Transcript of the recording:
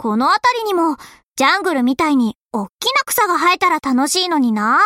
この辺りにも、ジャングルみたいにおっきな草が生えたら楽しいのになぁ。